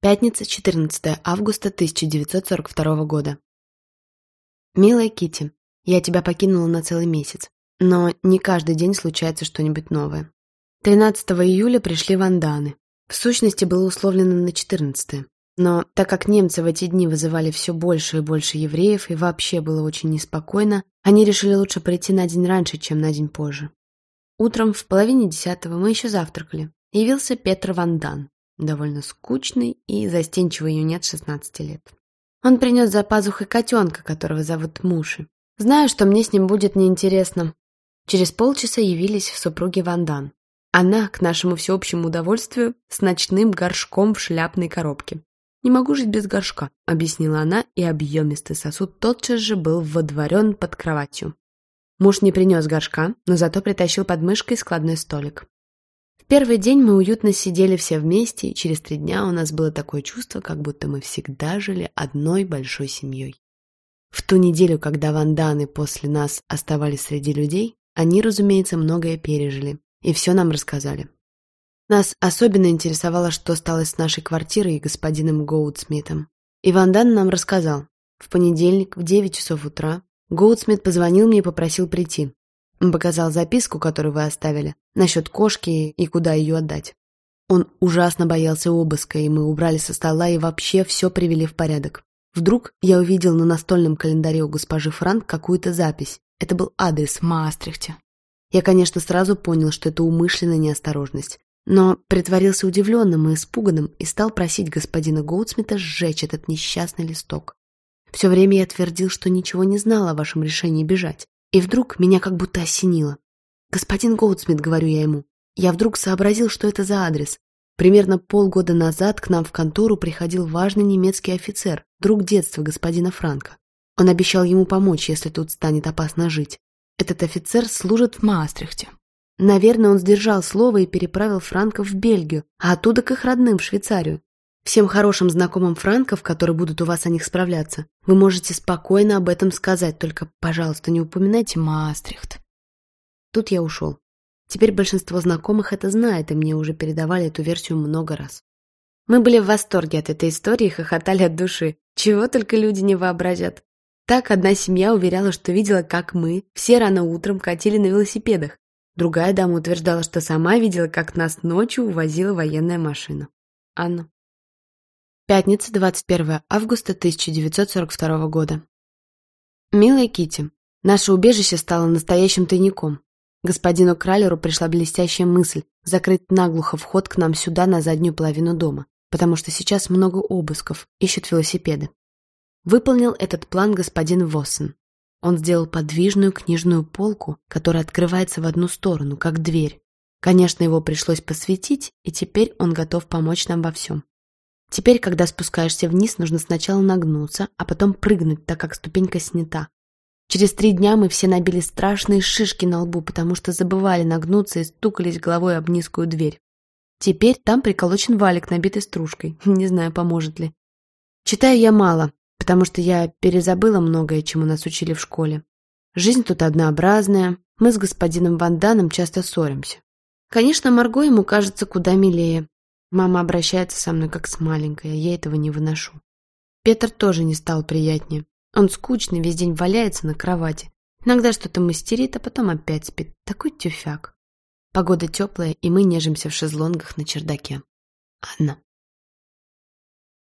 Пятница, 14 августа 1942 года. Милая Кити, я тебя покинула на целый месяц, но не каждый день случается что-нибудь новое. 13 июля пришли ванданы. В сущности, было условлено на 14 но так как немцы в эти дни вызывали все больше и больше евреев и вообще было очень неспокойно, они решили лучше прийти на день раньше, чем на день позже. Утром в половине десятого мы еще завтракали. Явился Петр Вандан, довольно скучный и застенчивый юнец 16 лет. Он принес за пазухой котенка, которого зовут Муши. Знаю, что мне с ним будет неинтересно. Через полчаса явились супруги Вандан. Она, к нашему всеобщему удовольствию, с ночным горшком в шляпной коробке. «Не могу жить без горшка», — объяснила она, и объемистый сосуд тотчас же был водворен под кроватью. Муж не принес горшка, но зато притащил под мышкой складной столик. Первый день мы уютно сидели все вместе, и через три дня у нас было такое чувство, как будто мы всегда жили одной большой семьей. В ту неделю, когда Ван Даны после нас оставались среди людей, они, разумеется, многое пережили и все нам рассказали. Нас особенно интересовало, что стало с нашей квартирой и господином Гоудсмитом. И Ван Дан нам рассказал. В понедельник в 9 часов утра Гоудсмит позвонил мне и попросил прийти. Показал записку, которую вы оставили, насчет кошки и куда ее отдать. Он ужасно боялся обыска, и мы убрали со стола и вообще все привели в порядок. Вдруг я увидел на настольном календаре у госпожи Франк какую-то запись. Это был адрес в Маастрихте. Я, конечно, сразу понял, что это умышленная неосторожность но притворился удивленным и испуганным и стал просить господина Гоутсмита сжечь этот несчастный листок. Все время я твердил, что ничего не знал о вашем решении бежать. И вдруг меня как будто осенило. «Господин Гоутсмит», — говорю я ему, — я вдруг сообразил, что это за адрес. Примерно полгода назад к нам в контору приходил важный немецкий офицер, друг детства господина Франка. Он обещал ему помочь, если тут станет опасно жить. Этот офицер служит в Маастрихте. Наверное, он сдержал слово и переправил франков в Бельгию, а оттуда к их родным в Швейцарию. Всем хорошим знакомым франков, которые будут у вас о них справляться, вы можете спокойно об этом сказать, только, пожалуйста, не упоминайте Маастрихт. Тут я ушел. Теперь большинство знакомых это знает, и мне уже передавали эту версию много раз. Мы были в восторге от этой истории и хохотали от души. Чего только люди не вообразят. Так одна семья уверяла, что видела, как мы все рано утром катили на велосипедах. Другая дама утверждала, что сама видела, как нас ночью увозила военная машина. Анна. Пятница, 21 августа 1942 года. Милая Кити, наше убежище стало настоящим тайником. Господину Кралеру пришла блестящая мысль закрыть наглухо вход к нам сюда на заднюю половину дома, потому что сейчас много обысков, ищут велосипеды. Выполнил этот план господин Воссен. Он сделал подвижную книжную полку, которая открывается в одну сторону, как дверь. Конечно, его пришлось посветить, и теперь он готов помочь нам во всем. Теперь, когда спускаешься вниз, нужно сначала нагнуться, а потом прыгнуть, так как ступенька снята. Через три дня мы все набили страшные шишки на лбу, потому что забывали нагнуться и стукались головой об низкую дверь. Теперь там приколочен валик, набитый стружкой. Не знаю, поможет ли. Читаю я мало, потому что я перезабыла многое, чему нас учили в школе. Жизнь тут однообразная, мы с господином Ванданом часто ссоримся. Конечно, Марго ему кажется куда милее. Мама обращается со мной как с маленькой, а я этого не выношу. Петр тоже не стал приятнее. Он скучный, весь день валяется на кровати. Иногда что-то мастерит, а потом опять спит. Такой тюфяк. Погода теплая, и мы нежимся в шезлонгах на чердаке. Анна.